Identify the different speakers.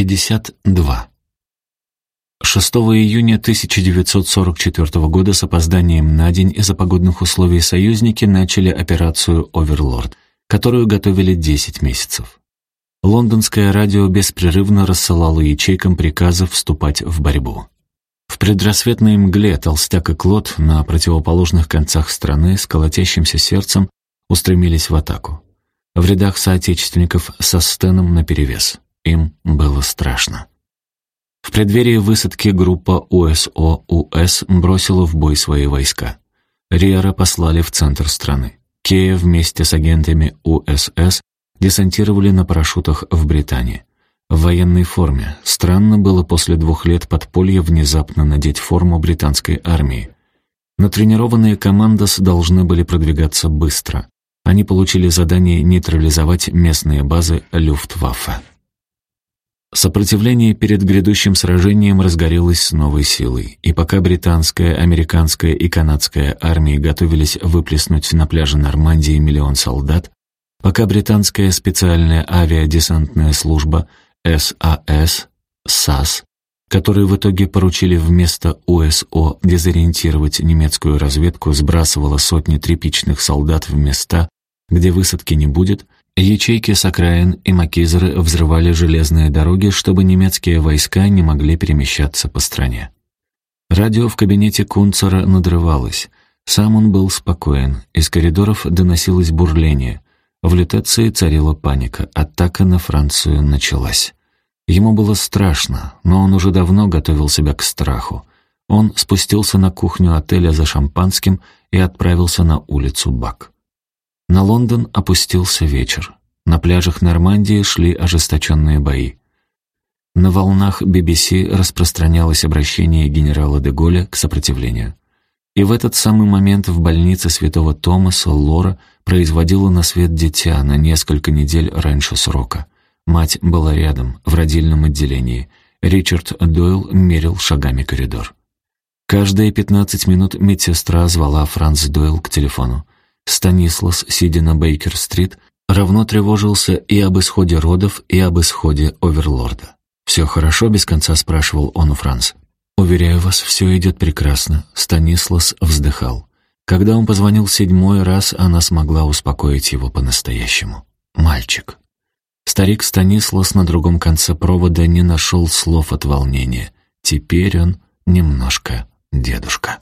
Speaker 1: 52. 6 июня 1944 года с опозданием на день из-за погодных условий союзники начали операцию «Оверлорд», которую готовили 10 месяцев. Лондонское радио беспрерывно рассылало ячейкам приказы вступать в борьбу. В предрассветной мгле толстяк и Клод на противоположных концах страны с колотящимся сердцем устремились в атаку. В рядах соотечественников со Стеном наперевес. Им было страшно. В преддверии высадки группа УСО-УС бросила в бой свои войска. Риера послали в центр страны. Кея вместе с агентами УСС десантировали на парашютах в Британии. В военной форме. Странно было после двух лет подполья внезапно надеть форму британской армии. Натренированные командос должны были продвигаться быстро. Они получили задание нейтрализовать местные базы Люфтваффе. Сопротивление перед грядущим сражением разгорелось с новой силой, и пока британская, американская и канадская армии готовились выплеснуть на пляже Нормандии миллион солдат, пока британская специальная авиадесантная служба САС, САС, которые в итоге поручили вместо УСО дезориентировать немецкую разведку, сбрасывала сотни тряпичных солдат в места, где высадки не будет – Ячейки с окраин и макизеры взрывали железные дороги, чтобы немецкие войска не могли перемещаться по стране. Радио в кабинете Кунцера надрывалось. Сам он был спокоен, из коридоров доносилось бурление. В лютеции царила паника, атака на Францию началась. Ему было страшно, но он уже давно готовил себя к страху. Он спустился на кухню отеля за шампанским и отправился на улицу Бак. На Лондон опустился вечер. На пляжах Нормандии шли ожесточенные бои. На волнах BBC распространялось обращение генерала де Голля к сопротивлению. И в этот самый момент в больнице святого Томаса Лора производила на свет дитя на несколько недель раньше срока. Мать была рядом, в родильном отделении. Ричард Дойл мерил шагами коридор. Каждые пятнадцать минут медсестра звала Франц Дойл к телефону. Станислас, сидя на Бейкер-стрит, равно тревожился и об исходе родов, и об исходе Оверлорда. «Все хорошо?» — без конца спрашивал он у Франц. «Уверяю вас, все идет прекрасно», — Станислас вздыхал. Когда он позвонил седьмой раз, она смогла успокоить его по-настоящему. «Мальчик». Старик Станислас на другом конце провода не нашел слов от волнения. Теперь он немножко дедушка.